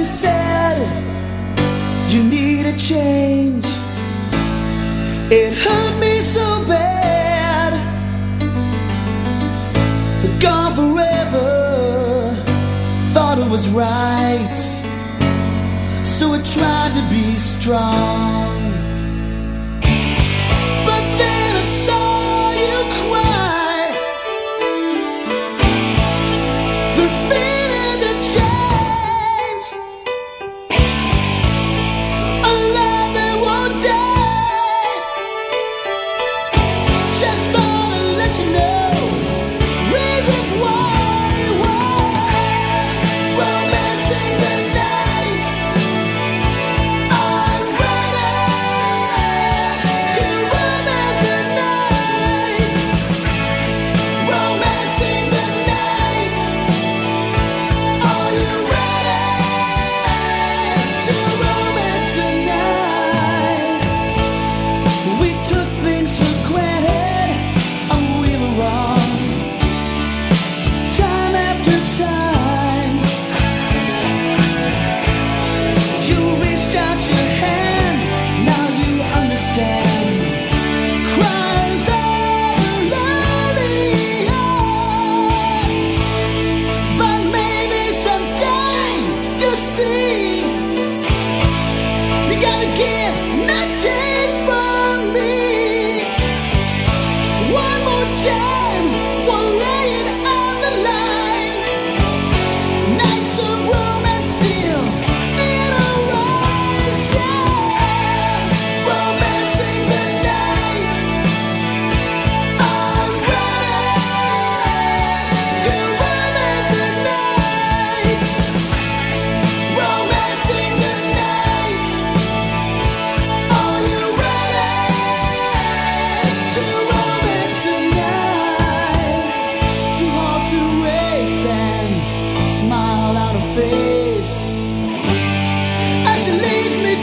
you said you need a change. It hurt me so bad. Gone forever. Thought it was right. So I tried to be strong.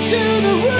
to the room.